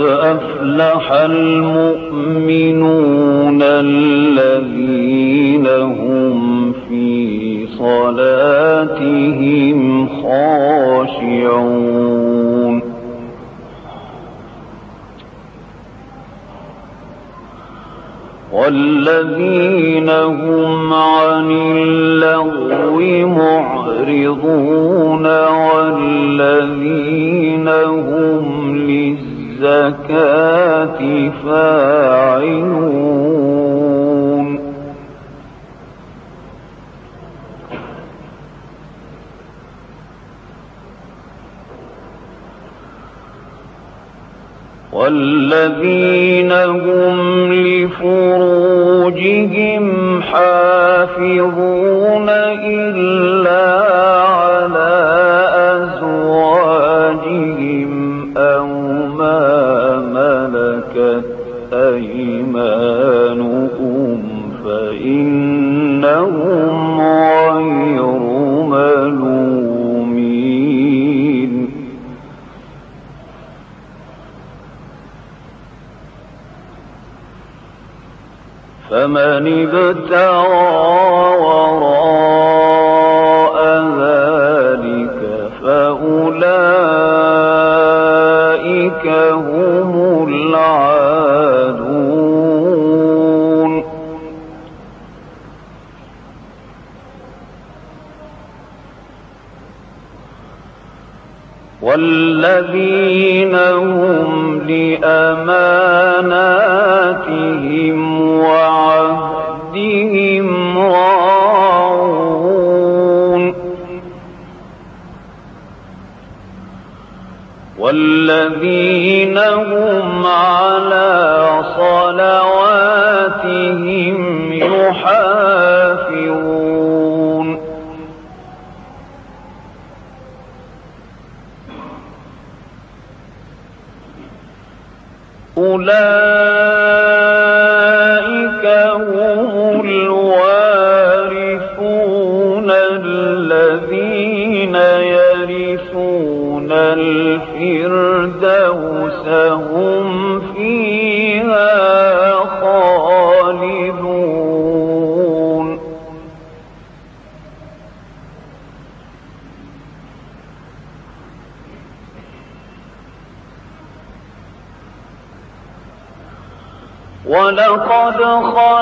قد أفلح المؤمنون الذين هم في صلاتهم خاشعون. والذين هم عن اللغو معرضون الزكاة فاعلون والذين هم لفروجهم حافظون فمن ابتغى صلواتهم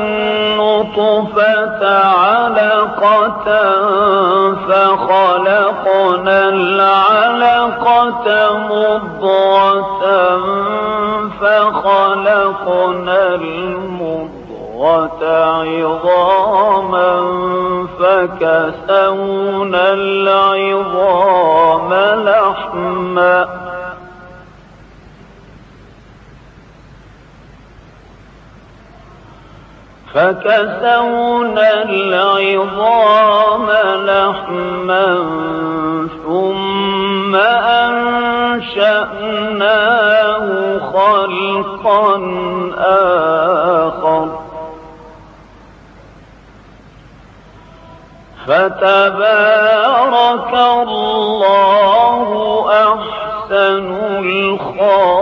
النطفة علقة فخلقنا العلقة مضغة فخلقنا المضغة عظاما فكسونا العظام لحما فكسونا العظام لحما ثم أنشأناه خلقا آخر. فتبارك الله أحسن الخالقين.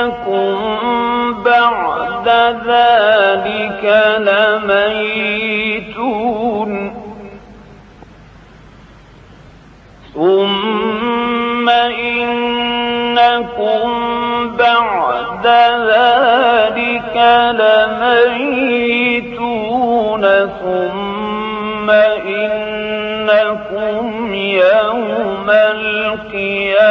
إنكم بعد ذلك لميتون. ثم إنكم بعد ذلك لميتون. ثم إنكم يوم القيامة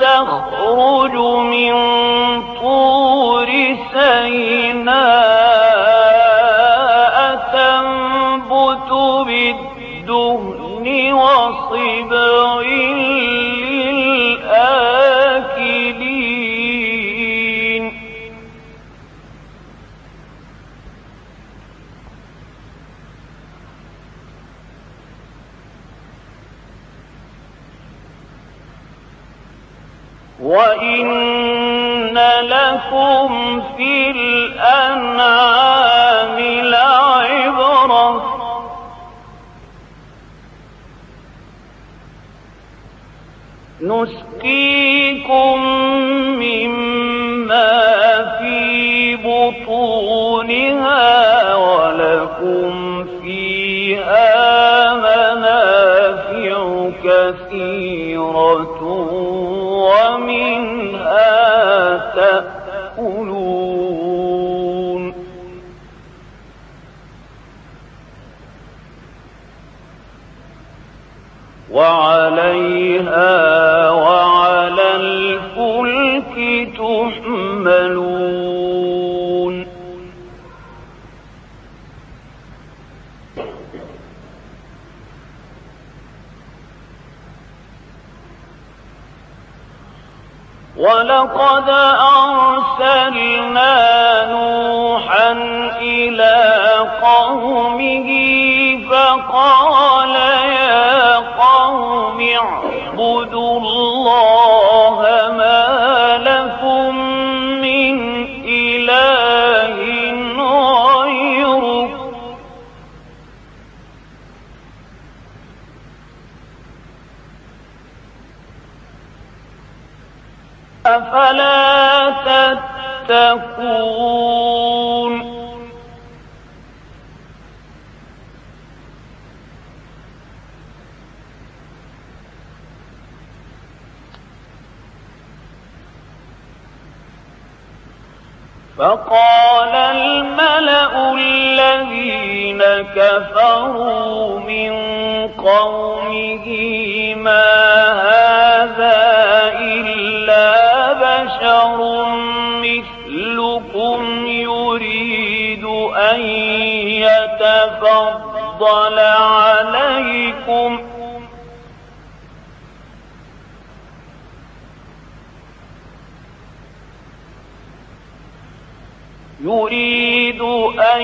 تخرج من طور ولكم فيها ولقد أرسلنا نوحا إلى قومه فقال يا قوم اعبدوا الله تتقون. فقال الملأ الذين كفروا من قومه ما أن يتفضل عليكم. يريد أن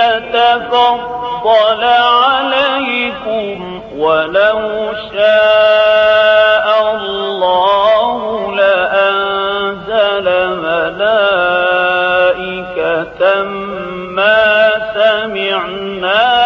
يتفضل عليكم ولو شاء الله. ما سمعنا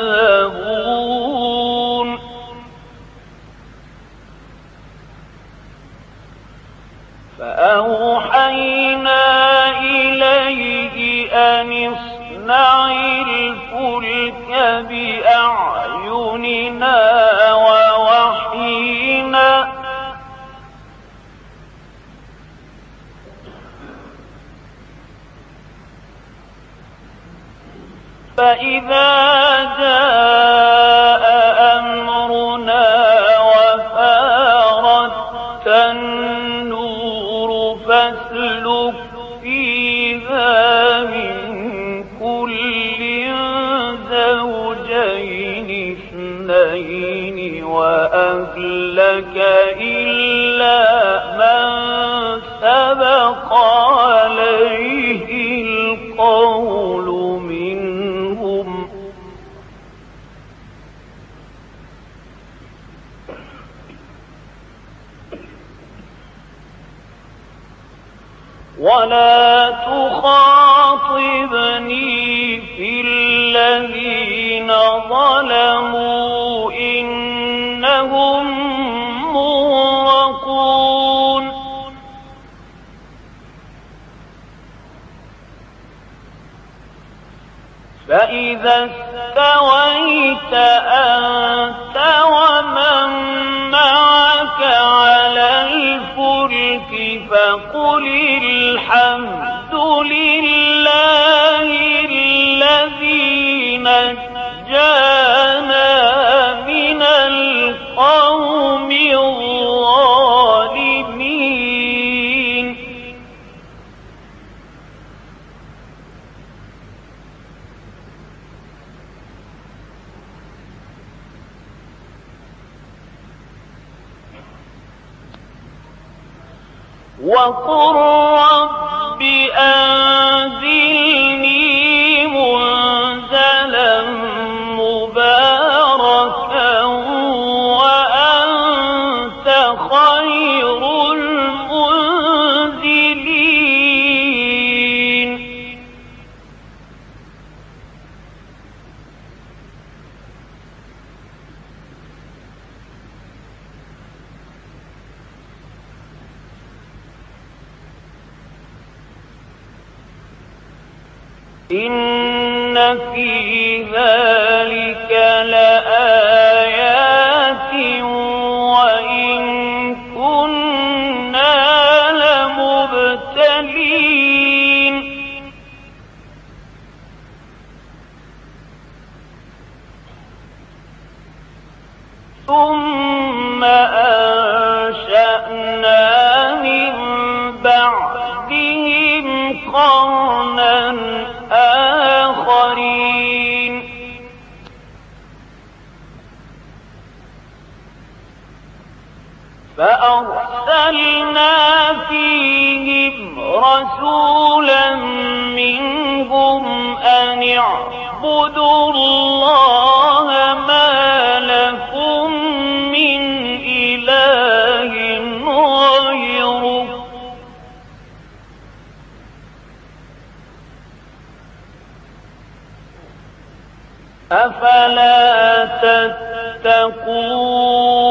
كذبون فأوحينا إليه أن اصنع الفلك بأعيننا. فإذا جاء أمرنا وفارت النور فاسلك فيها من كل زوجين اثنين وأهلك إلا ولا تخاطبني في الذين ظلموا إنهم مغرقون فإذا استويت أنت ومن معك على فقل الحمد لله وقل رب أنزلني فأرسلنا فيهم رسولا منهم أن اعبدوا الله ما لكم من إله غيره أفلا تتقون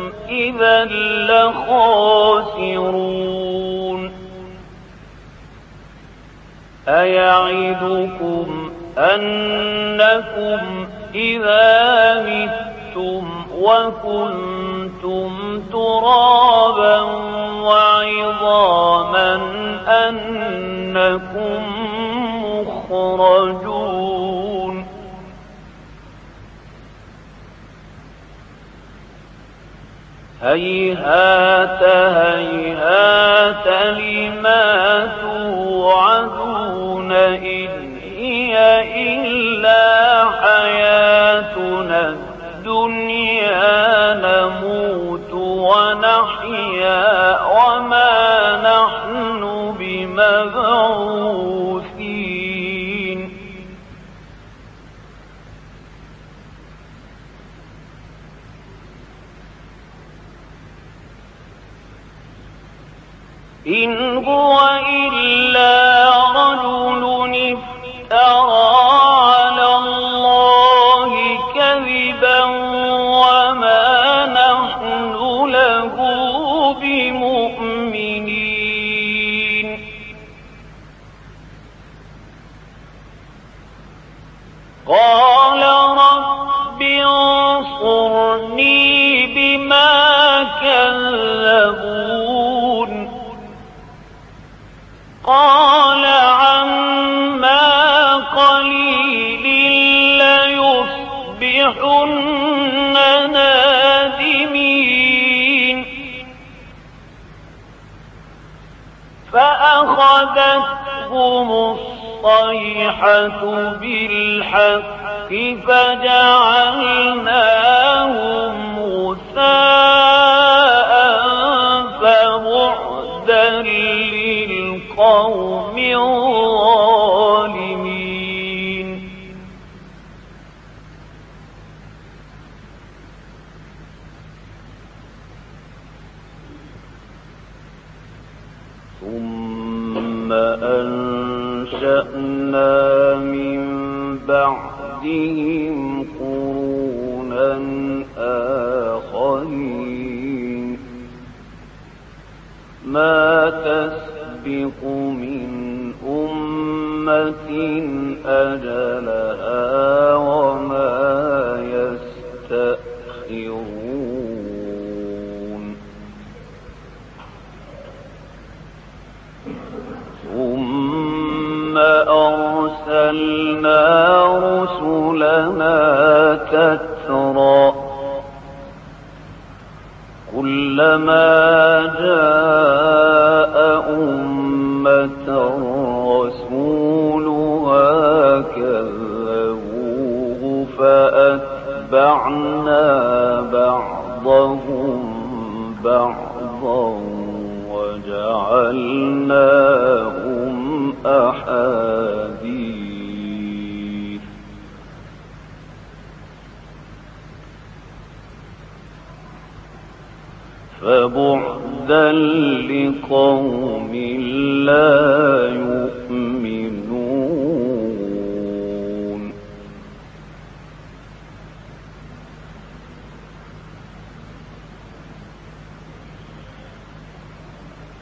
إذا لخاسرون. أيعدكم أنكم إذا متم وكنتم ترابا وعظاما أنكم مخرجون. هيهات هيهات لما توعدون إن هي إلا فأخذتهم الصيحة بالحق فجعلناهم ثم أرسلنا رسلنا تترى كلما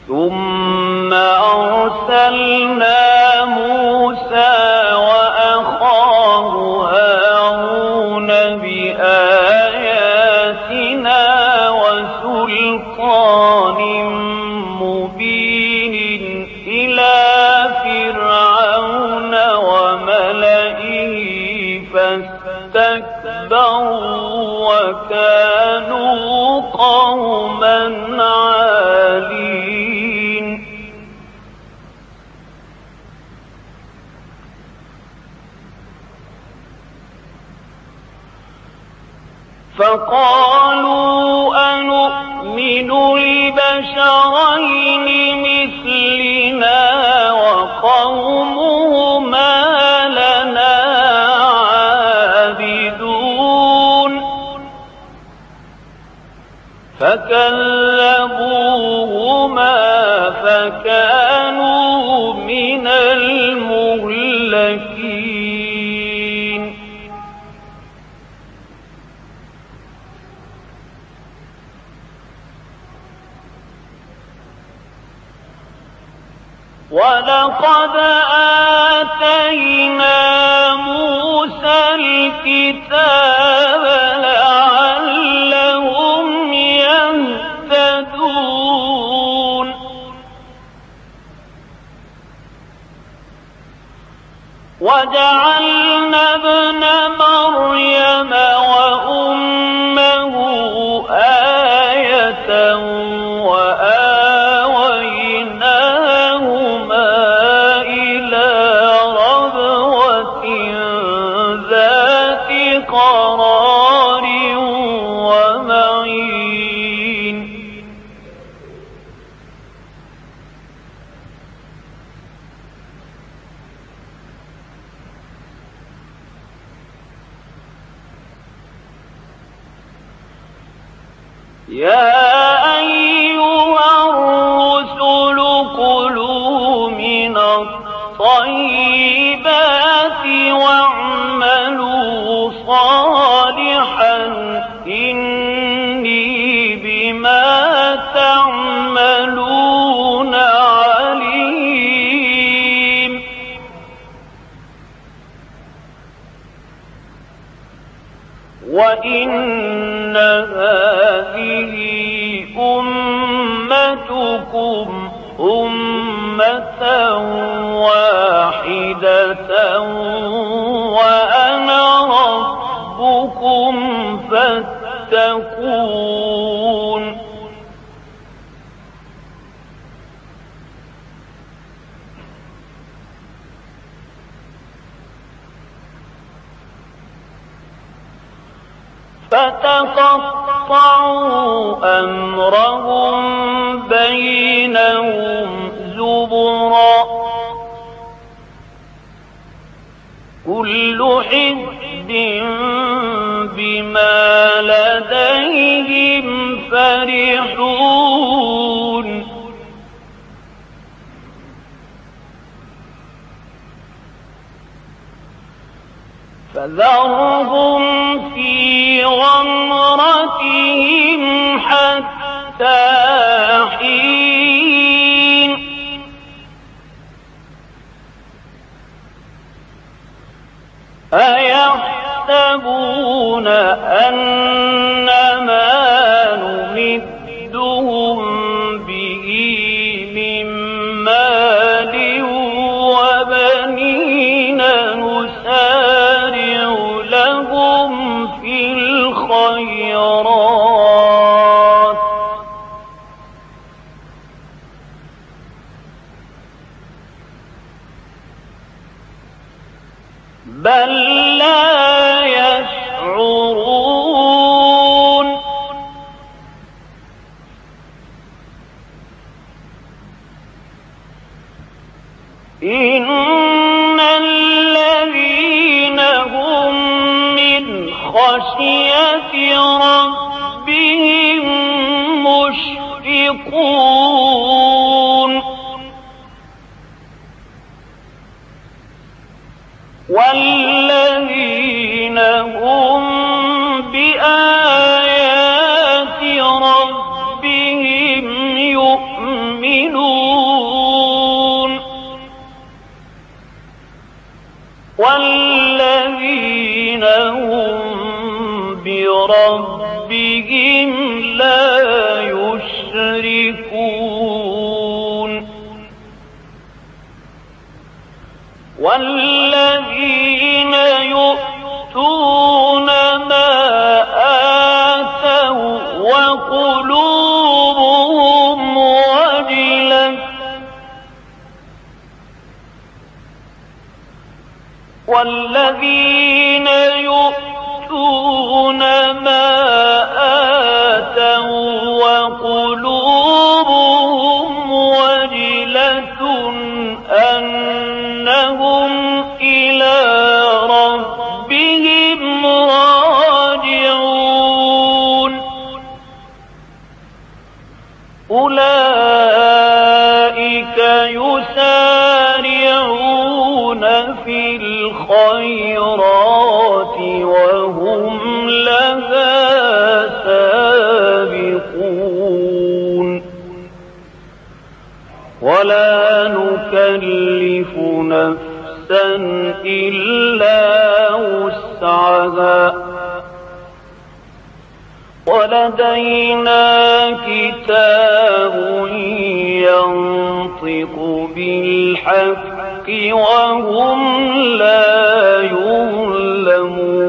ثم أرسلنا فقالوا أنؤمن لبشرين مثلنا وقومهما لنا عابدون. فكلا فتقطعوا أمرهم بينهم زبرا. كل حزب بما لديهم فرحون. فذرهم بغمرتهم حتى حين. أيحسبون أنما بل والذين هم بربهم لا يشركون. والذين والذين يؤتون ما آتوا وقلوبهم وجلة أنهم إلى ربهم راجعون. أولئك يسارعون في الخيرات وهم لها سابقون. ولا نكلف نفسا إلا وسعها. ولدينا كتاب ينطق بالحق وهم لا يظلمون.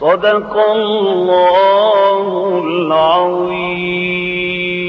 صدق الله العظيم.